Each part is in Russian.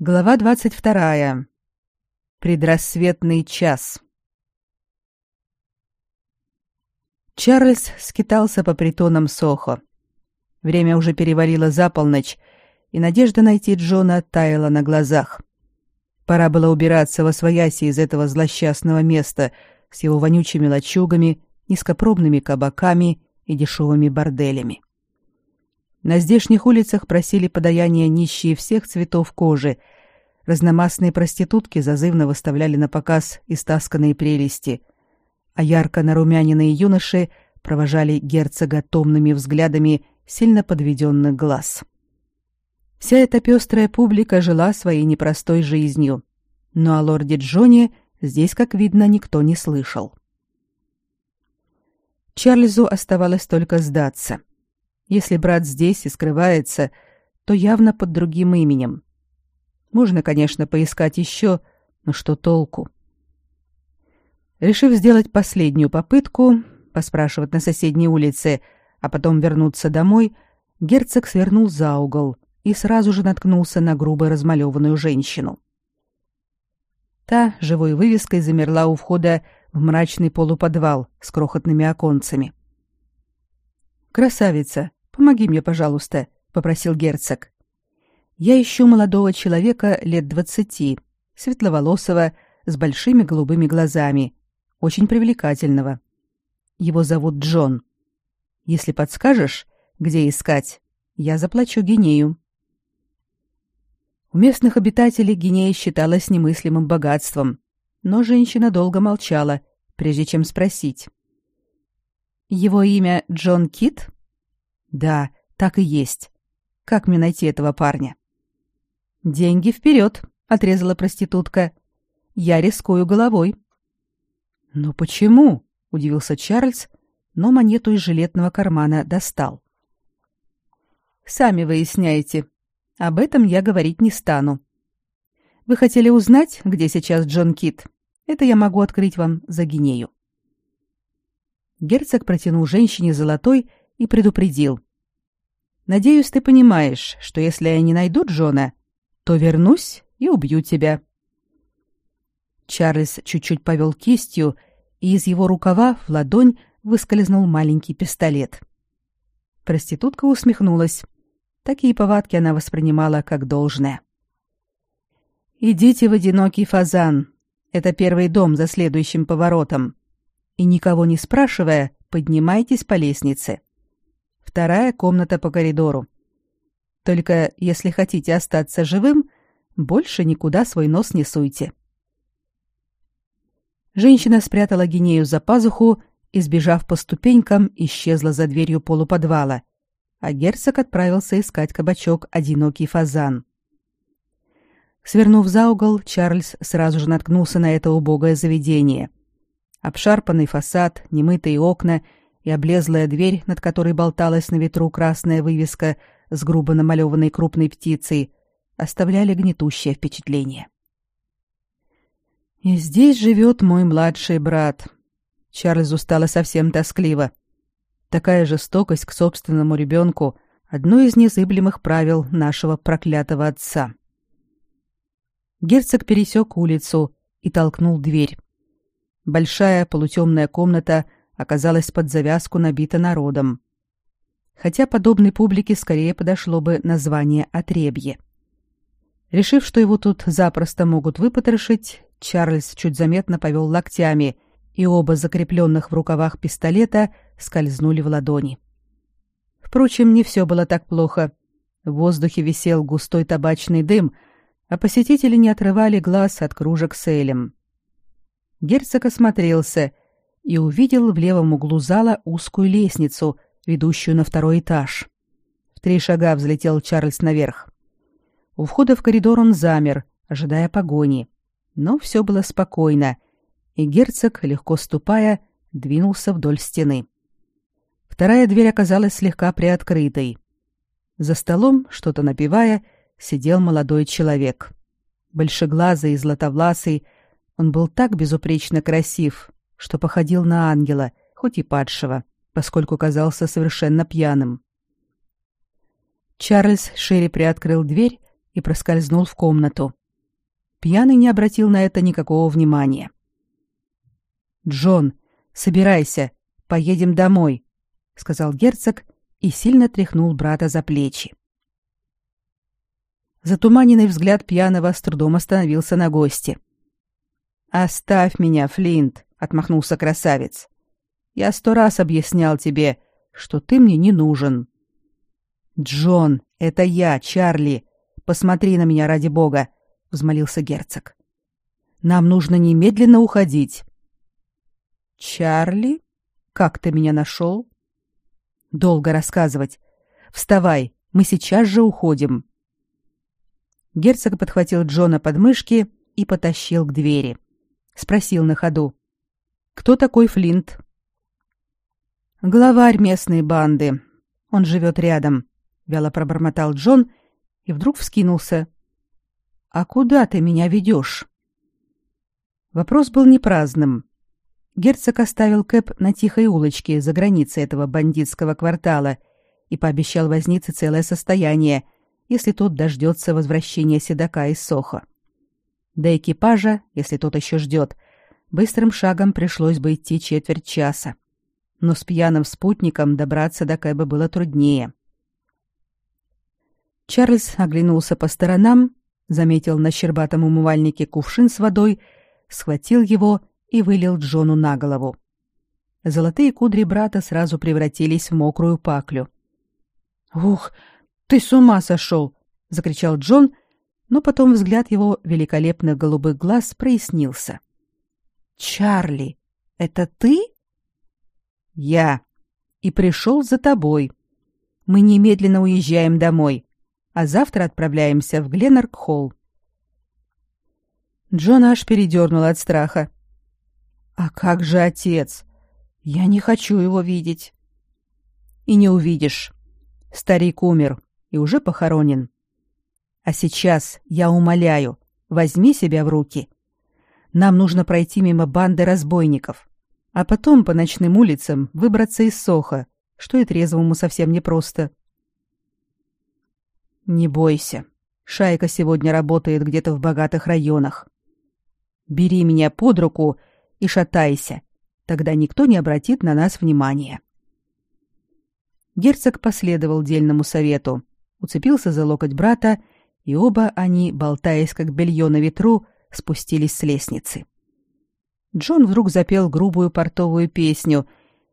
Глава двадцать вторая. Предрассветный час. Чарльз скитался по притонам Сохо. Время уже перевалило за полночь, и надежда найти Джона таяла на глазах. Пора было убираться во свояси из этого злосчастного места с его вонючими лачугами, низкопробными кабаками и дешевыми борделями. На здешних улицах просили подаяния нищие всех цветов кожи. Разномастные проститутки зазывно выставляли на показ истасканные прелести, а ярко нарумяненные юноши провожали герцога томными взглядами сильно подведенных глаз. Вся эта пестрая публика жила своей непростой жизнью, но о лорде Джоне здесь, как видно, никто не слышал. Чарльзу оставалось только сдаться — если брат здесь и скрывается, то явно под другим именем. Можно, конечно, поискать еще, но что толку? Решив сделать последнюю попытку, поспрашивать на соседней улице, а потом вернуться домой, герцог свернул за угол и сразу же наткнулся на грубо размалеванную женщину. Та живой вывеской замерла у входа в мрачный полуподвал с крохотными оконцами. «Красавица, помоги мне, пожалуйста», — попросил герцог. «Я ищу молодого человека лет двадцати, светловолосого, с большими голубыми глазами, очень привлекательного. Его зовут Джон. Если подскажешь, где искать, я заплачу гинею». У местных обитателей гинея считалась немыслимым богатством, но женщина долго молчала, прежде чем спросить. Его имя Джон Кит? Да, так и есть. Как мне найти этого парня? Деньги вперед, отрезала проститутка. Я рискую головой. Но почему? удивился Чарльз, но монету из жилетного кармана достал. Сами выясняете. Об этом я говорить не стану. Вы хотели узнать, где сейчас Джон Кит? Это я могу открыть вам за гинею. Герцог протянул женщине золотой и предупредил. «Надеюсь, ты понимаешь, что если я не найду Джона, то вернусь и убью тебя». Чарльз чуть-чуть повел кистью, и из его рукава в ладонь выскользнул маленький пистолет. Проститутка усмехнулась. Такие повадки она воспринимала как должное. «Идите в одинокий фазан. Это первый дом за следующим поворотом и, никого не спрашивая, поднимайтесь по лестнице. Вторая комната по коридору. Только если хотите остаться живым, больше никуда свой нос не суйте. Женщина спрятала гинею за пазуху и, сбежав по ступенькам, исчезла за дверью полуподвала, а герцог отправился искать кабачок «Одинокий фазан». Свернув за угол, Чарльз сразу же наткнулся на это убогое заведение — Обшарпанный фасад, немытые окна и облезлая дверь, над которой болталась на ветру красная вывеска с грубо намалеванной крупной птицей, оставляли гнетущее впечатление. «И здесь живет мой младший брат». Чарльзу стало совсем тоскливо. Такая жестокость к собственному ребенку — одно из незыблемых правил нашего проклятого отца. Герцог пересек улицу и толкнул дверь. Большая полутемная комната оказалась под завязку набита народом. Хотя подобной публике скорее подошло бы название «отребье». Решив, что его тут запросто могут выпотрошить, Чарльз чуть заметно повел локтями, и оба закрепленных в рукавах пистолета скользнули в ладони. Впрочем, не все было так плохо. В воздухе висел густой табачный дым, а посетители не отрывали глаз от кружек с элем. Герцог осмотрелся и увидел в левом углу зала узкую лестницу, ведущую на второй этаж. В три шага взлетел Чарльз наверх. У входа в коридор он замер, ожидая погони. Но все было спокойно, и герцог, легко ступая, двинулся вдоль стены. Вторая дверь оказалась слегка приоткрытой. За столом, что-то напивая, сидел молодой человек. Большеглазый и златовласый, он был так безупречно красив, что походил на ангела, хоть и падшего, поскольку казался совершенно пьяным. Чарльз шире приоткрыл дверь и проскользнул в комнату. Пьяный не обратил на это никакого внимания. «Джон, собирайся, поедем домой», — сказал герцог и сильно тряхнул брата за плечи. Затуманенный взгляд пьяного с трудом остановился на госте. «Оставь меня, Флинт», — отмахнулся красавец. «Я сто раз объяснял тебе, что ты мне не нужен». «Джон, это я, Чарли. Посмотри на меня ради бога», — взмолился герцог. «Нам нужно немедленно уходить». «Чарли? Как ты меня нашел?» «Долго рассказывать. Вставай, мы сейчас же уходим». Герцог подхватил Джона под мышки и потащил к двери. Спросил на ходу. «Кто такой Флинт?» «Главарь местной банды. Он живет рядом», — вяло пробормотал Джон и вдруг вскинулся. «А куда ты меня ведешь?» Вопрос был не праздным. Герцог оставил Кэп на тихой улочке за границей этого бандитского квартала и пообещал вознице целое состояние, если тот дождется возвращения седока из Соха. До экипажа, если тот еще ждет, быстрым шагом пришлось бы идти четверть часа. Но с пьяным спутником добраться до Кэба было труднее. Чарльз оглянулся по сторонам, заметил на щербатом умывальнике кувшин с водой, схватил его и вылил Джону на голову. Золотые кудри брата сразу превратились в мокрую паклю. «Ух, ты с ума сошел!» — закричал Джон, но потом взгляд его великолепных голубых глаз прояснился. «Чарли, это ты?» «Я. И пришел за тобой. Мы немедленно уезжаем домой, а завтра отправляемся в Гленарк-холл». Джон аж передернул от страха. «А как же отец? Я не хочу его видеть». «И не увидишь. Старик умер и уже похоронен. А сейчас, я умоляю, возьми себя в руки. Нам нужно пройти мимо банды разбойников, а потом по ночным улицам выбраться из Соха, что и трезвому совсем непросто. Не бойся. Шайка сегодня работает где-то в богатых районах. Бери меня под руку и шатайся. Тогда никто не обратит на нас внимания. Герцог последовал дельному совету уцепился за локоть брата, и оба они, болтаясь как белье на ветру, спустились с лестницы. Джон вдруг запел грубую портовую песню,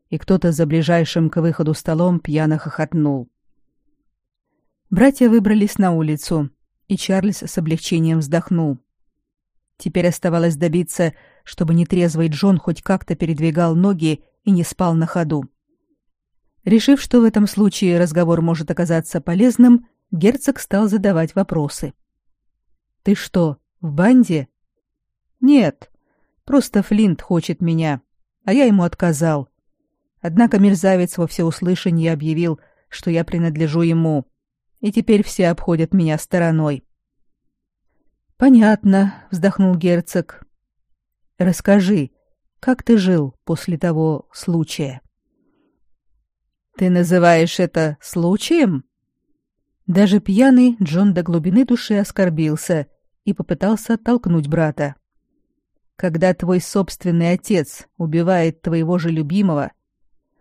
и кто-то за ближайшим к выходу столом пьяно хохотнул. Братья выбрались на улицу, и Чарльз с облегчением вздохнул. Теперь оставалось добиться, чтобы нетрезвый Джон хоть как-то передвигал ноги и не спал на ходу. Решив, что в этом случае разговор может оказаться полезным, герцог стал задавать вопросы. «Ты что, в банде?» «Нет, просто Флинт хочет меня, а я ему отказал. Однако мерзавец во всеуслышание объявил, что я принадлежу ему, и теперь все обходят меня стороной». «Понятно», — вздохнул герцог. «Расскажи, как ты жил после того случая?» Ты называешь это случаем? Даже пьяный Джон до глубины души оскорбился и попытался оттолкнуть брата. Когда твой собственный отец убивает твоего же любимого,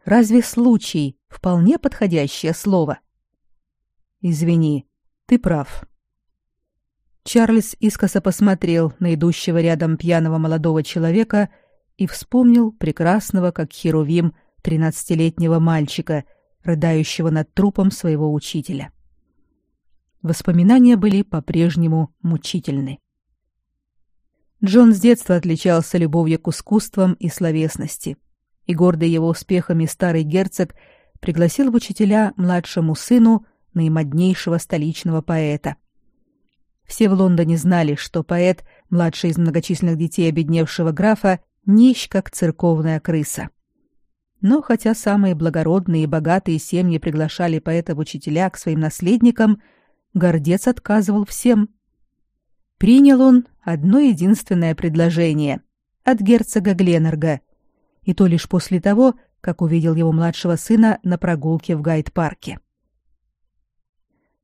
разве случай вполне подходящее слово? Извини, ты прав. Чарльз искоса посмотрел на идущего рядом пьяного молодого человека и вспомнил прекрасного, как херувим, тринадцатилетнего мальчика, рыдающего над трупом своего учителя. Воспоминания были по-прежнему мучительны. Джон с детства отличался любовью к искусствам и словесности, и гордый его успехами старый герцог пригласил в учителя младшему сыну наимоднейшего столичного поэта. Все в Лондоне знали, что поэт, младший из многочисленных детей обедневшего графа, нищ, как церковная крыса. Но хотя самые благородные и богатые семьи приглашали поэта в учителя к своим наследникам, гордец отказывал всем. Принял он одно единственное предложение от герцога Гленнерга, и то лишь после того, как увидел его младшего сына на прогулке в Гайд-парке.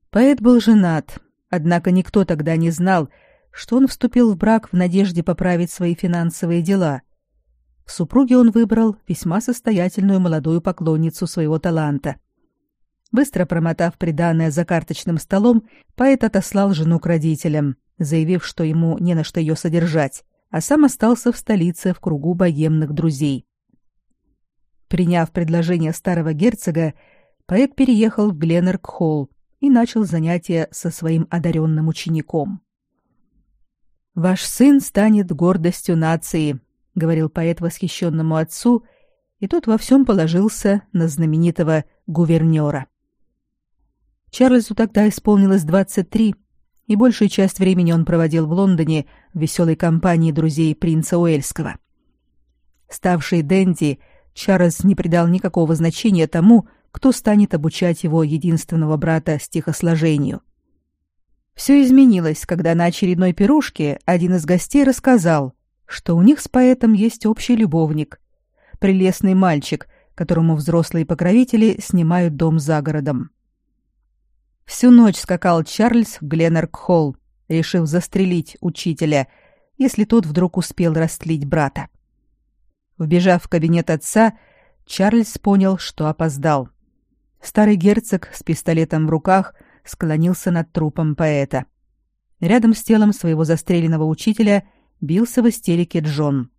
Поэт был женат, Однако никто тогда не знал, что он вступил в брак в надежде поправить свои финансовые дела. В супруге он выбрал весьма состоятельную молодую поклонницу своего таланта. Быстро промотав приданое за карточным столом, поэт отослал жену к родителям, заявив, что ему не на что ее содержать, а сам остался в столице в кругу богемных друзей. Приняв предложение старого герцога, поэт переехал в Гленнерк-холл и начал занятия со своим одаренным учеником. «Ваш сын станет гордостью нации», — говорил поэт восхищенному отцу, и тот во всем положился на знаменитого гувернера. Чарльзу тогда исполнилось 23, и большую часть времени он проводил в Лондоне в веселой компании друзей принца Уэльского. Ставший Дэнди, Чарльз не придал никакого значения тому, кто станет обучать его единственного брата стихосложению. Все изменилось, когда на очередной пирушке один из гостей рассказал, что у них с поэтом есть общий любовник, прелестный мальчик, которому взрослые покровители снимают дом за городом. Всю ночь скакал Чарльз в Гленнерк-холл, решив застрелить учителя, если тот вдруг успел растлить брата. Вбежав в кабинет отца, Чарльз понял, что опоздал. Старый герцог с пистолетом в руках склонился над трупом поэта. Рядом с телом своего застреленного учителя бился в истерике Джон.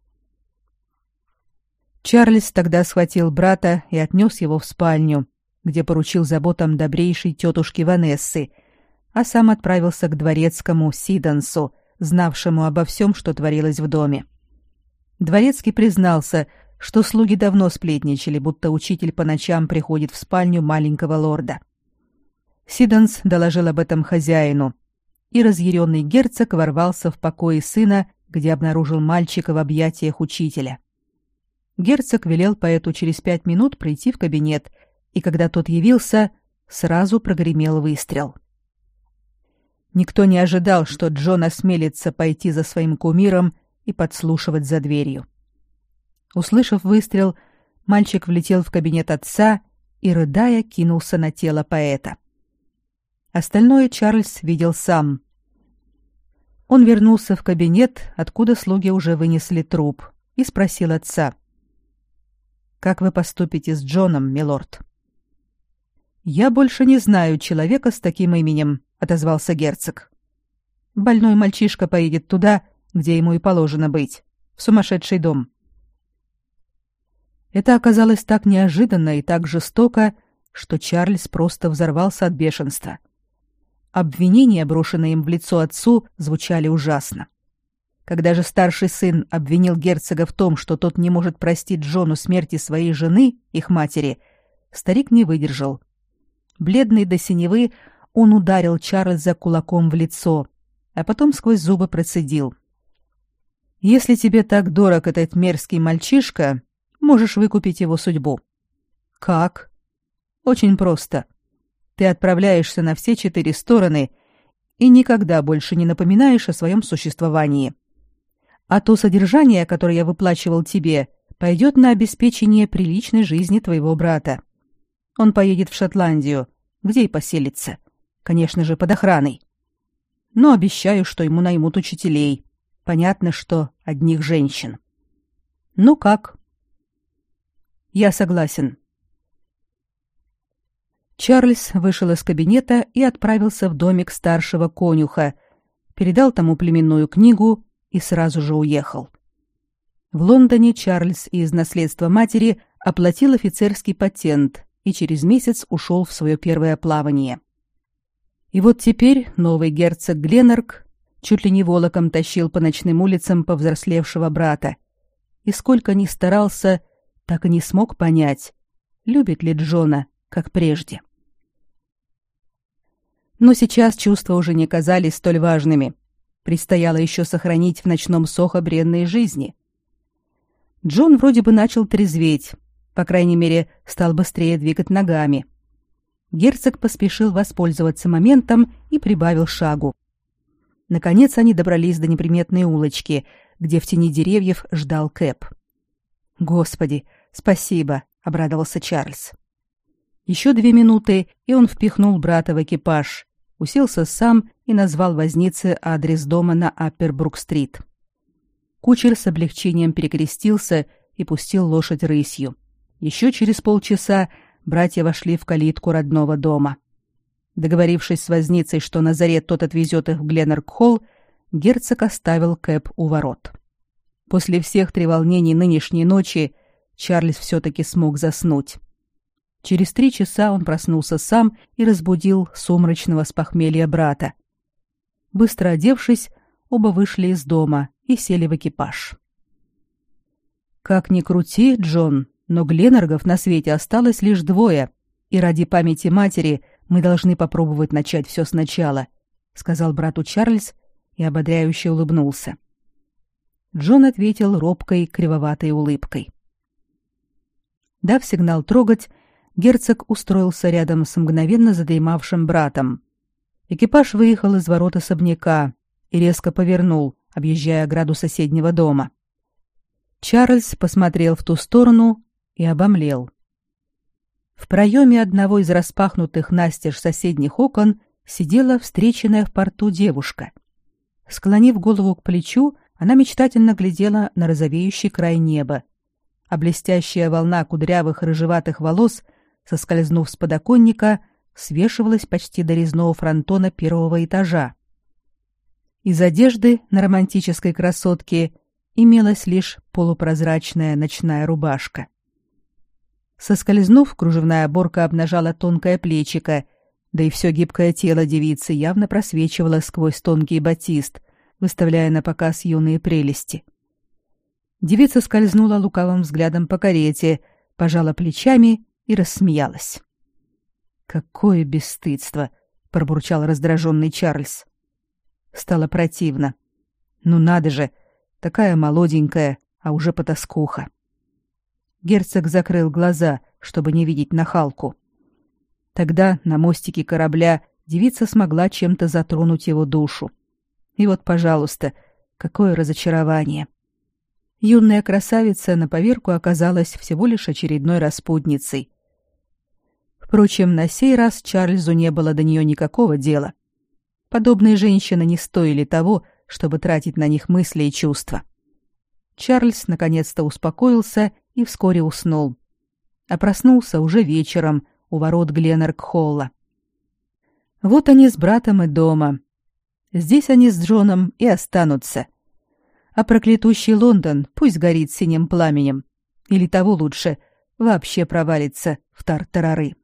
Чарльз тогда схватил брата и отнес его в спальню, где поручил заботам добрейшей тетушки Ванессы, а сам отправился к дворецкому Сидансу, знавшему обо всем, что творилось в доме. Дворецкий признался, что слуги давно сплетничали, будто учитель по ночам приходит в спальню маленького лорда. Сиданс доложил об этом хозяину, и разъяренный герцог ворвался в покои сына, где обнаружил мальчика в объятиях учителя. Герцог велел поэту через пять минут прийти в кабинет и когда тот явился, сразу прогремел выстрел. Никто не ожидал, что Джон осмелится пойти за своим кумиром и подслушивать за дверью. Услышав выстрел, мальчик влетел в кабинет отца и, рыдая, кинулся на тело поэта. Остальное Чарльз видел сам. Он вернулся в кабинет, откуда слуги уже вынесли труп, и спросил отца. «Как вы поступите с Джоном, милорд?» «Я больше не знаю человека с таким именем», — отозвался герцог. «Больной мальчишка поедет туда, где ему и положено быть, в сумасшедший дом». Это оказалось так неожиданно и так жестоко, что Чарльз просто взорвался от бешенства. Обвинения, брошенные им в лицо отцу, звучали ужасно. Когда же старший сын обвинил герцога в том, что тот не может простить Джону смерти своей жены, их матери, старик не выдержал Бледный до синевы, он ударил Чарльза кулаком в лицо, а потом сквозь зубы процедил. «Если тебе так дорог этот мерзкий мальчишка, можешь выкупить его судьбу». «Как?» «Очень просто. Ты отправляешься на все четыре стороны и никогда больше не напоминаешь о своем существовании. А то содержание, которое я выплачивал тебе, пойдет на обеспечение приличной жизни твоего брата. Он поедет в Шотландию, где и поселится. Конечно же, под охраной. Но обещаю, что ему наймут учителей. Понятно, что одних женщин. Ну как? Я согласен. Чарльз вышел из кабинета и отправился в домик старшего конюха, передал тому племенную книгу и сразу же уехал. В Лондоне Чарльз из наследства матери оплатил офицерский патент и через месяц ушел в свое первое плавание. И вот теперь новый герцог Гленнерк чуть ли не волоком тащил по ночным улицам повзрослевшего брата. И сколько ни старался, так и не смог понять, любит ли Джона, как прежде. Но сейчас чувства уже не казались столь важными. Предстояло еще сохранить в ночном Сохо бренные жизни. Джон вроде бы начал трезветь, по крайней мере, стал быстрее двигать ногами. Герцог поспешил воспользоваться моментом и прибавил шагу. Наконец они добрались до неприметной улочки, где в тени деревьев ждал Кэп. «Господи, спасибо!» — обрадовался Чарльз. Еще две минуты, и он впихнул брата в экипаж, уселся сам и назвал вознице адрес дома на Аппербрук-стрит. Кучер с облегчением перекрестился и пустил лошадь рысью. Еще через полчаса братья вошли в калитку родного дома. Договорившись с возницей, что Назарет тот отвезет их в Гленнерк-холл, герцог оставил Кэп у ворот. После всех треволнений нынешней ночи Чарльз все-таки смог заснуть. Через три часа он проснулся сам и разбудил сумрачного с похмелья брата. Быстро одевшись, оба вышли из дома и сели в экипаж. Как ни крути, Джон, но Гленнергов на свете осталось лишь двое, и ради памяти матери мы должны попробовать начать все сначала, сказал брату Чарльз и ободряюще улыбнулся. Джон ответил робкой, кривоватой улыбкой. Дав сигнал трогать, герцог устроился рядом с мгновенно задремавшим братом. Экипаж выехал из ворот особняка и резко повернул, объезжая ограду соседнего дома. Чарльз посмотрел в ту сторону и обомлел. В проеме одного из распахнутых настежь соседних окон сидела встреченная в порту девушка. Склонив голову к плечу, она мечтательно глядела на розовеющий край неба, а блестящая волна кудрявых рыжеватых волос — соскользнув с подоконника, свешивалась почти до резного фронтона первого этажа. Из одежды на романтической красотке имелась лишь полупрозрачная ночная рубашка. Соскользнув, кружевная оборка обнажала тонкое плечико, да и все гибкое тело девицы явно просвечивало сквозь тонкий батист, выставляя на показ юные прелести. Девица скользнула лукавым взглядом по карете, пожала плечами и рассмеялась. Какое бесстыдство, пробурчал раздраженный Чарльз. Стало противно. Ну надо же, такая молоденькая, а уже потаскуха. Герцог закрыл глаза, чтобы не видеть нахалку. Тогда на мостике корабля девица смогла чем-то затронуть его душу. И вот, пожалуйста, какое разочарование. Юная красавица на поверку оказалась всего лишь очередной распутницей, Впрочем, на сей раз Чарльзу не было до нее никакого дела. Подобные женщины не стоили того, чтобы тратить на них мысли и чувства. Чарльз наконец-то успокоился и вскоре уснул. А проснулся уже вечером у ворот Гленнерк-холла. Вот они с братом и дома. Здесь они с Джоном и останутся. А проклятущий Лондон пусть горит синим пламенем. Или того лучше, вообще провалится в тартарары.